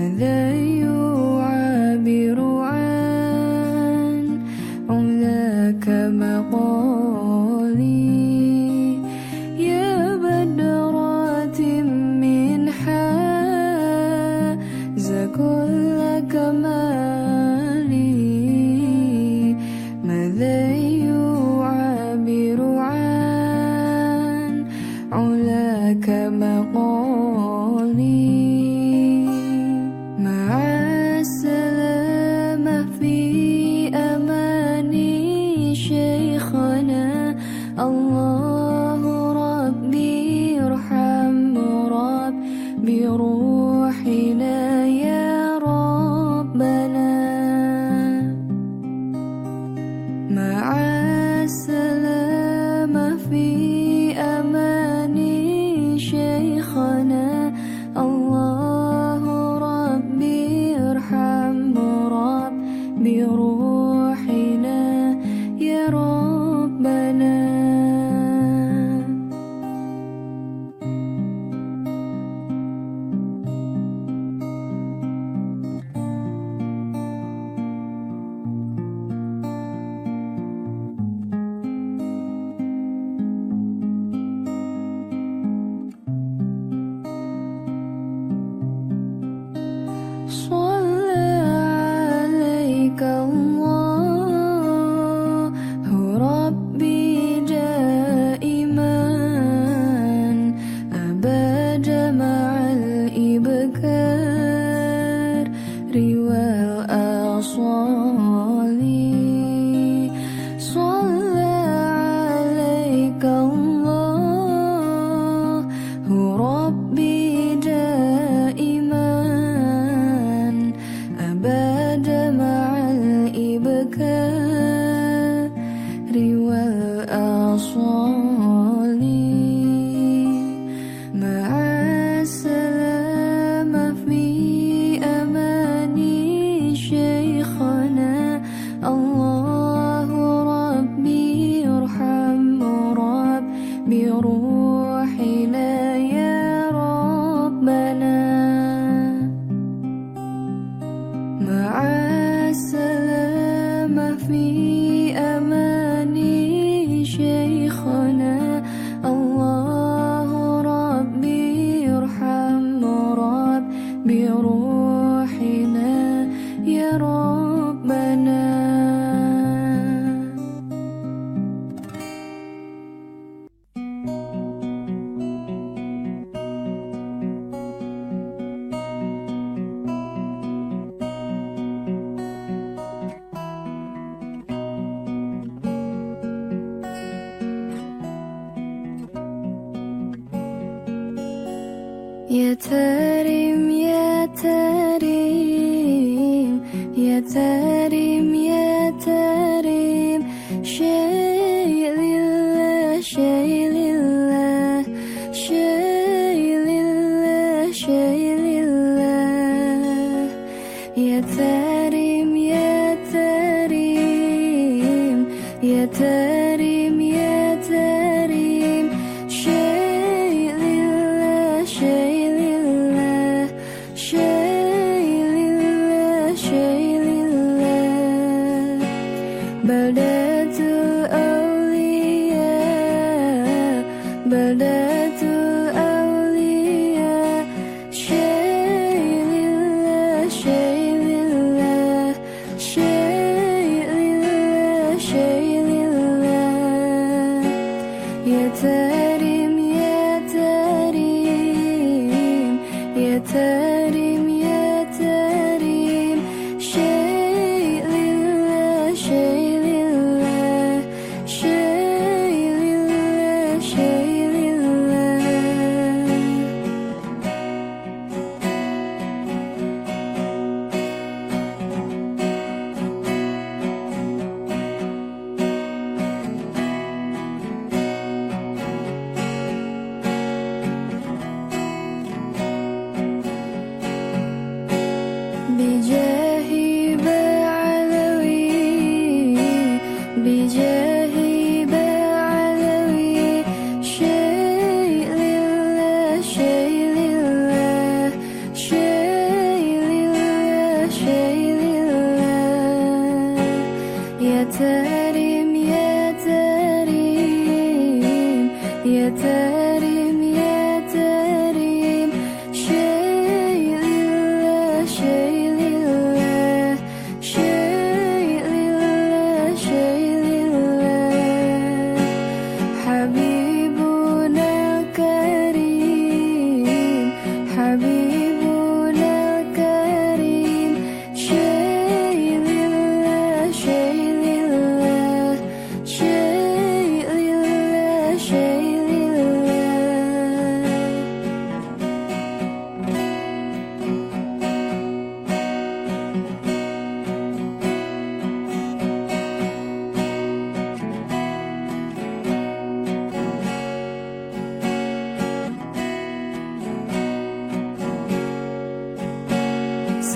and the 说 take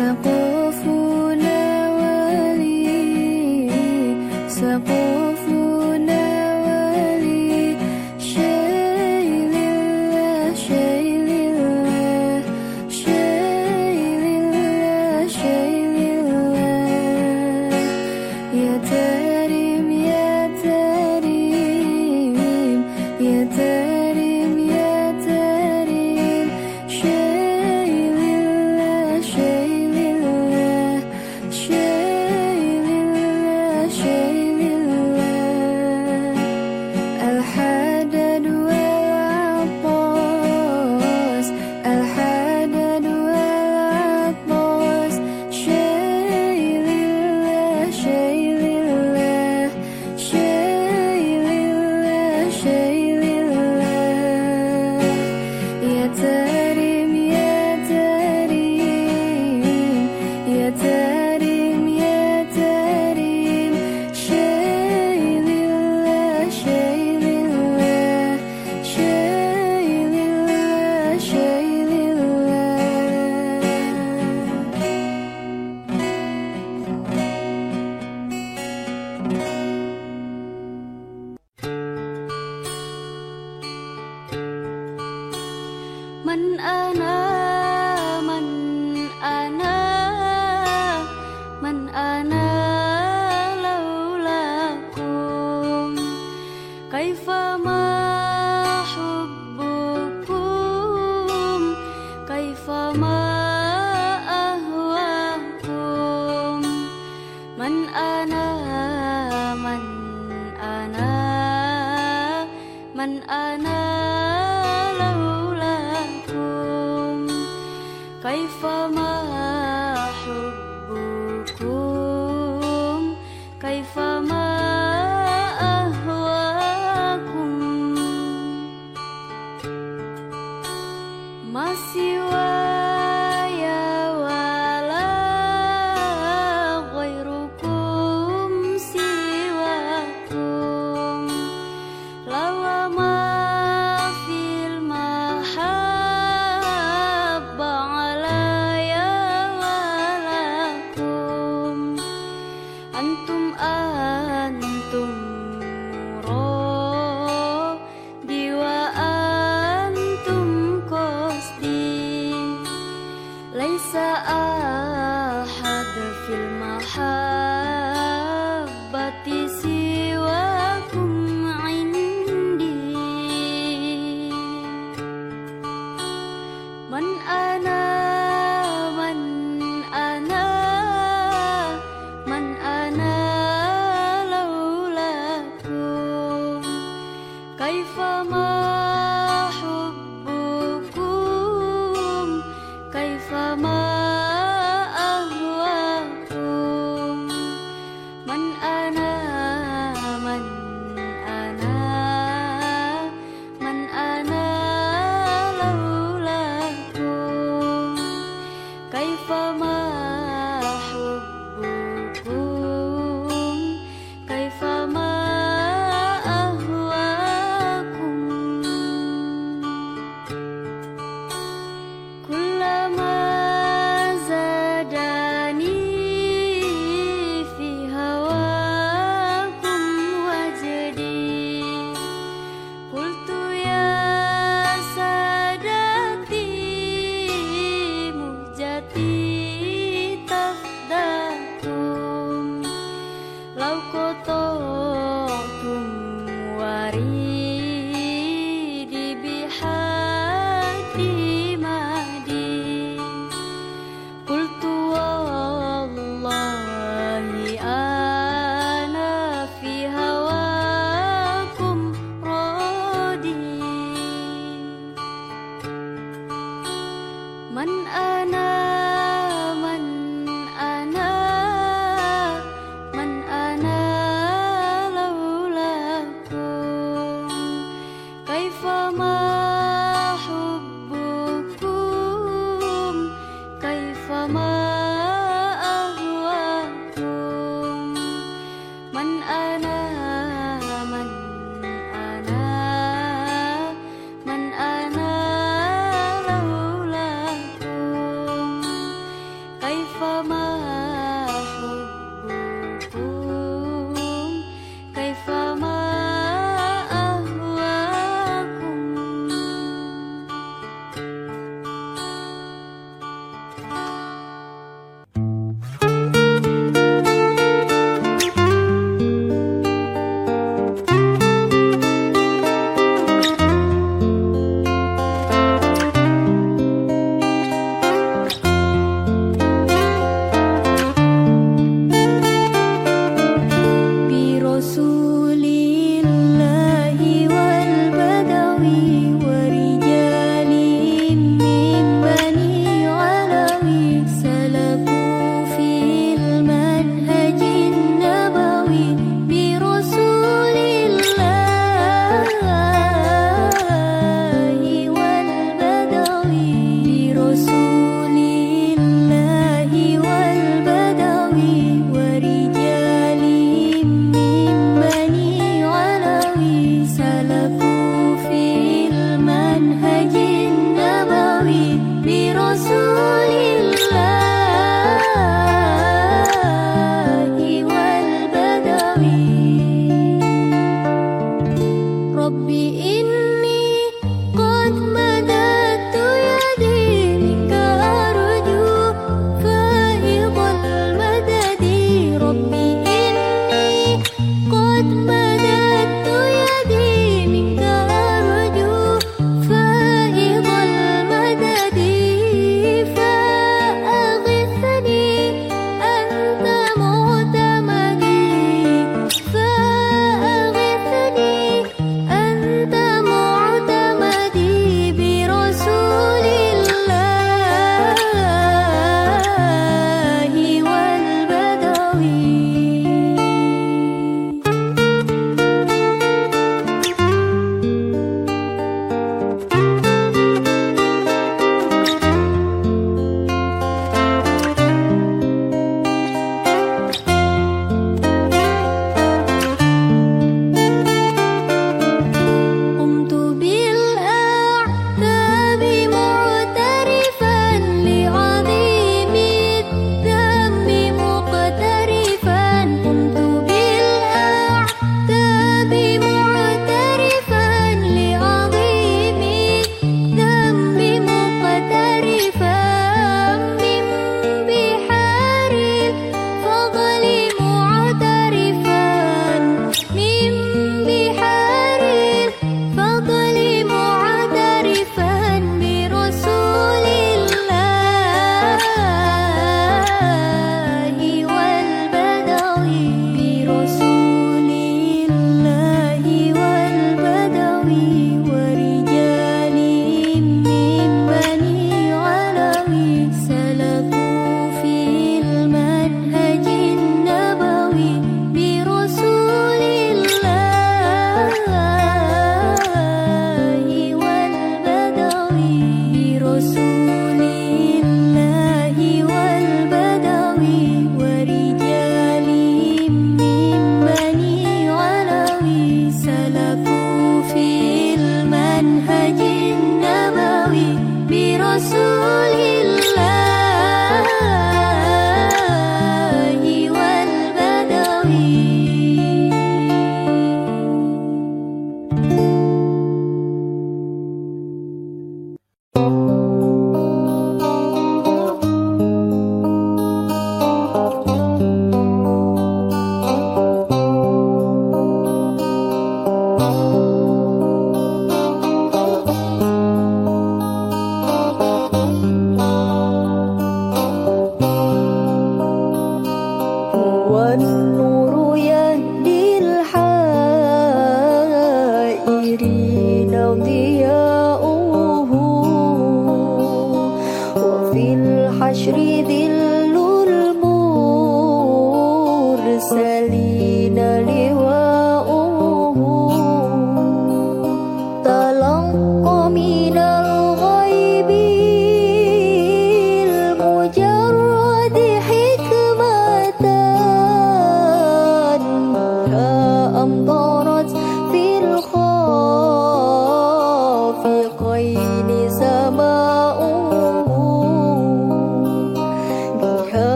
tempo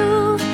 祝福。